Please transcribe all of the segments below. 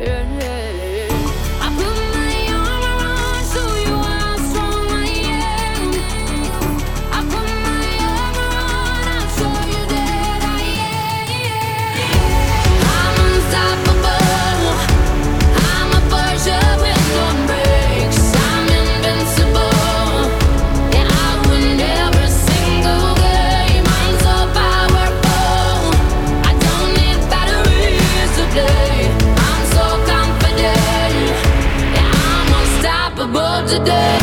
Yeah. today.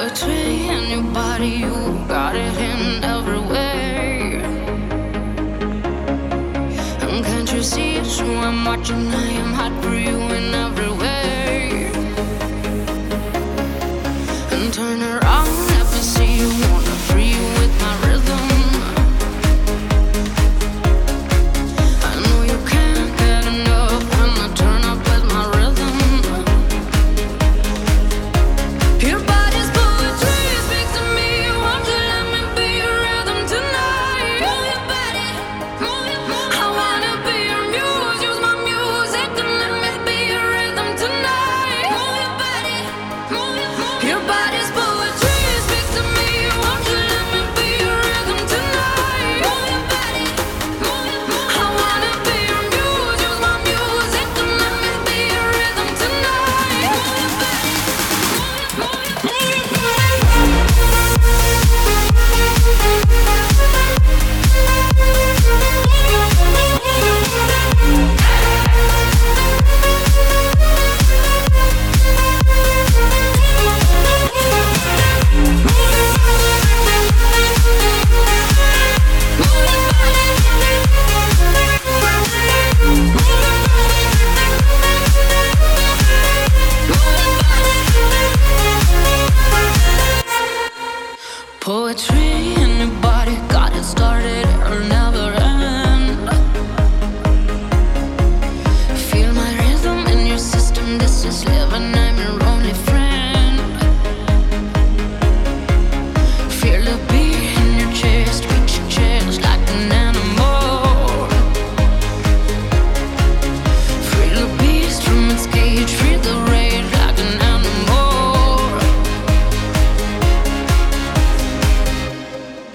poetry in your body, you got it in every way. And can't you see it's who I'm watching?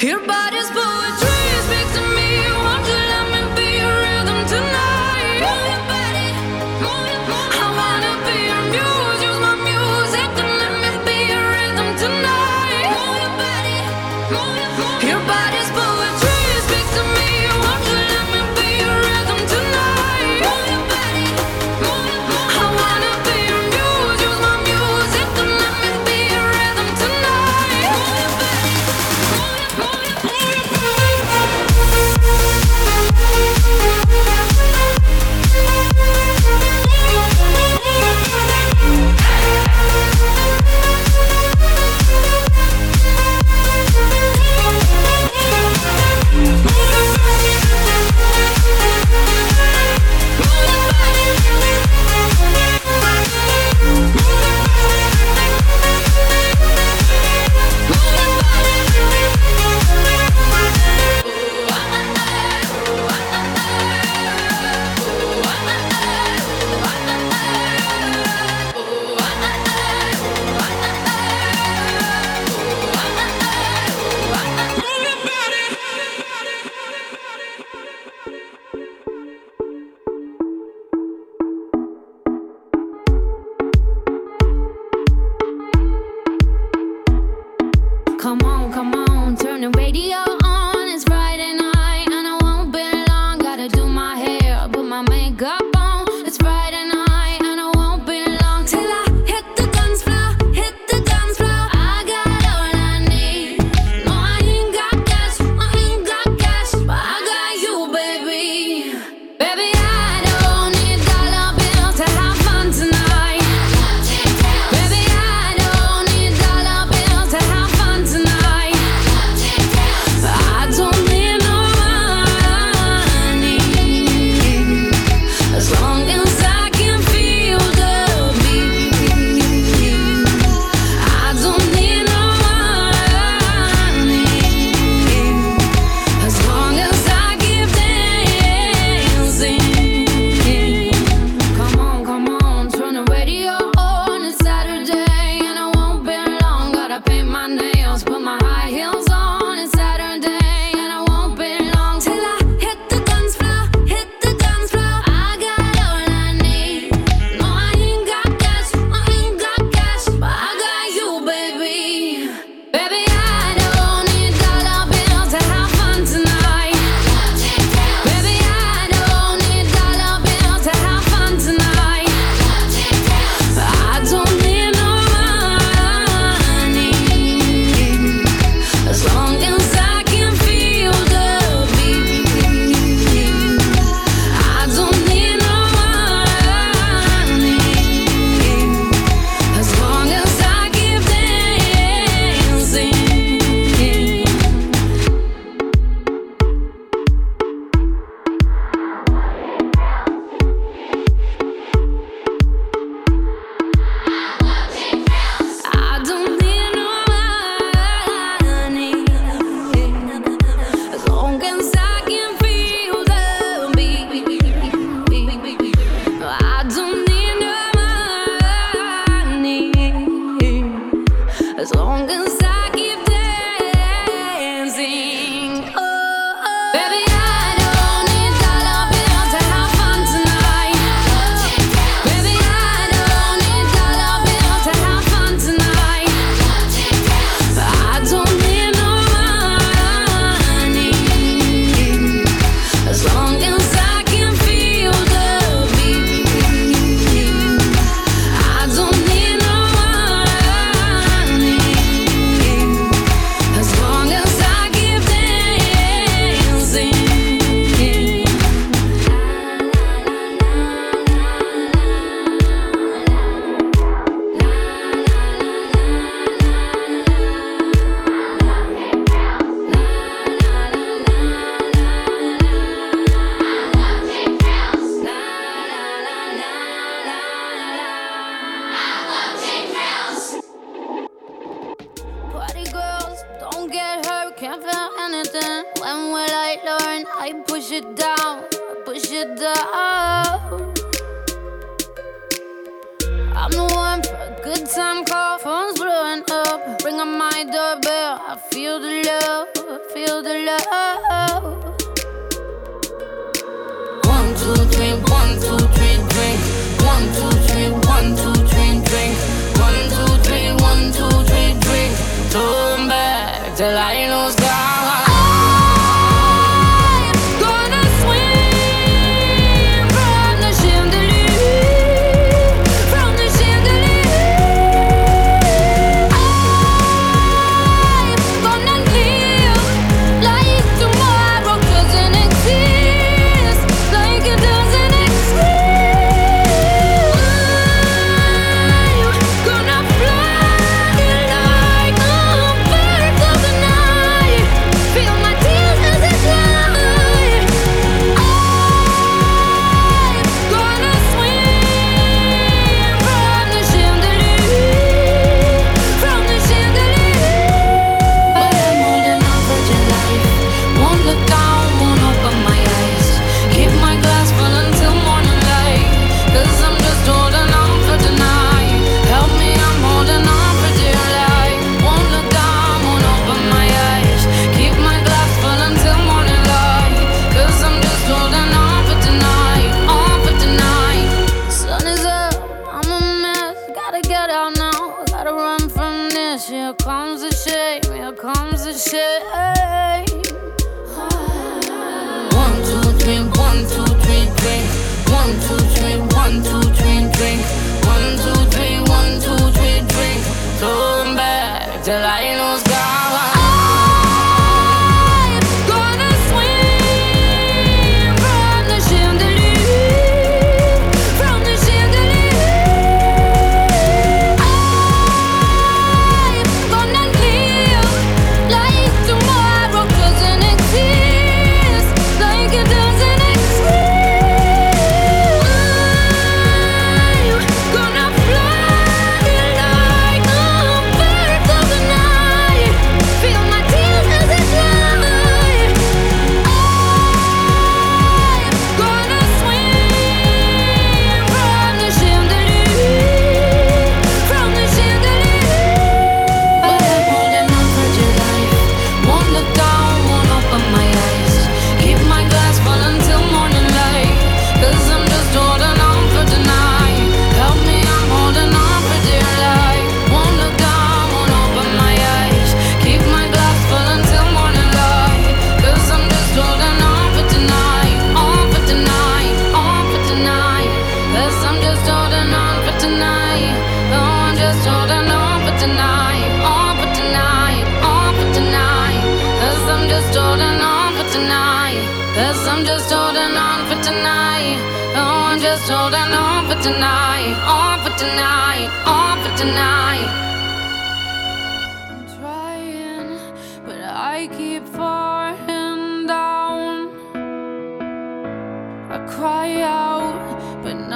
Your body's born.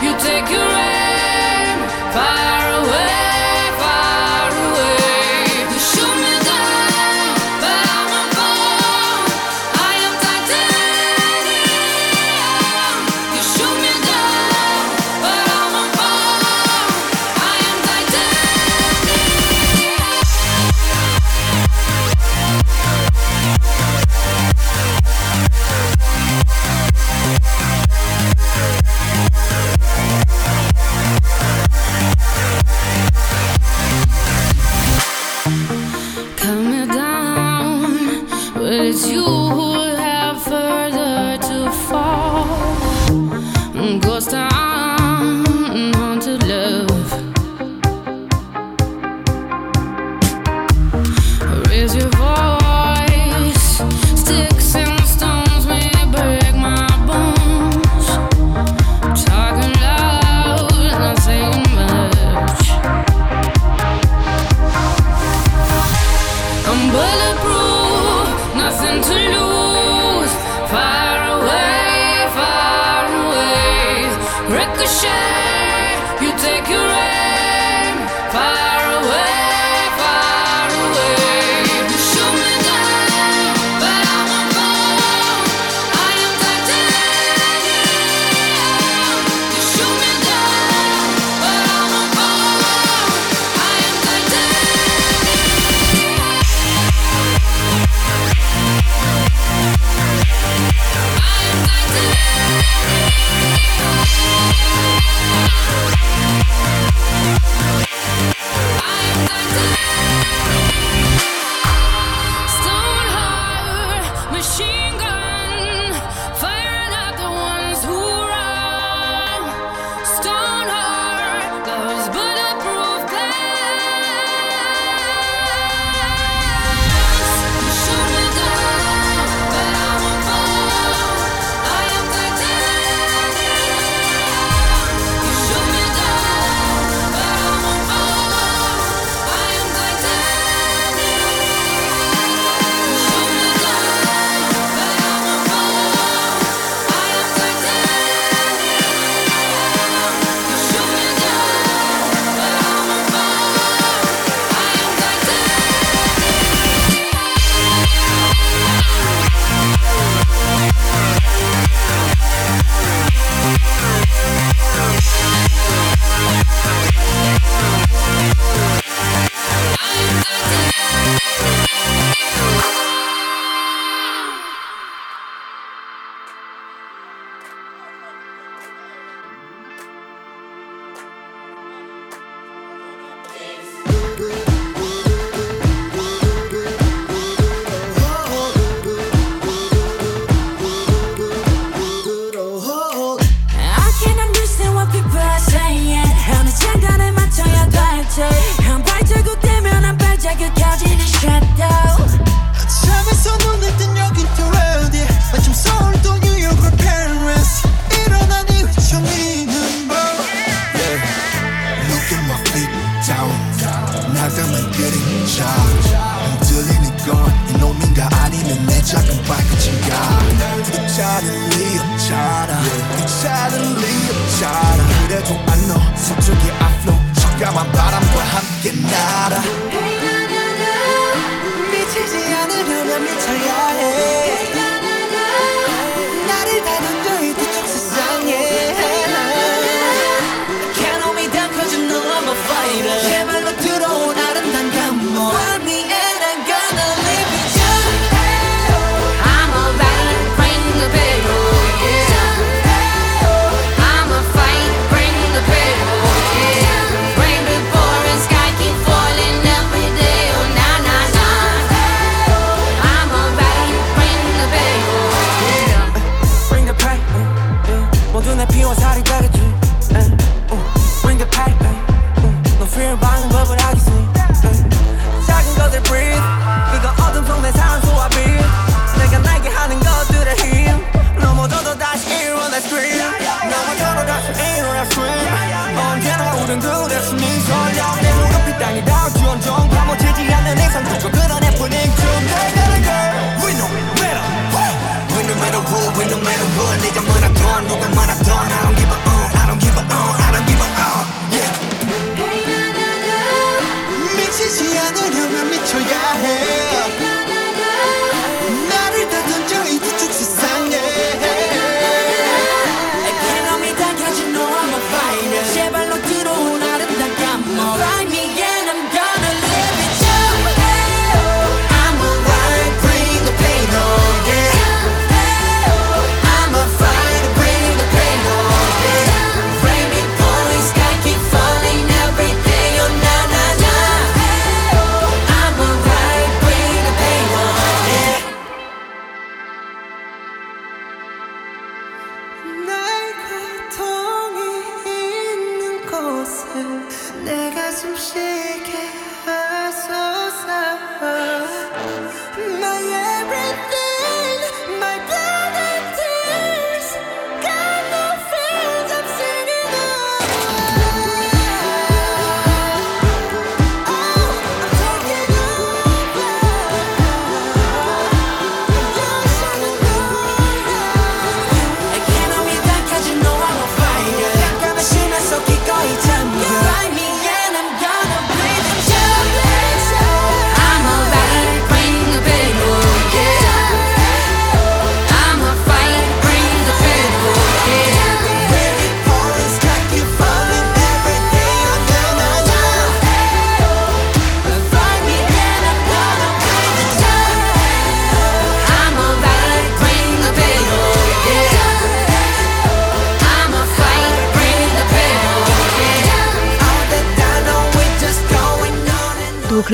bring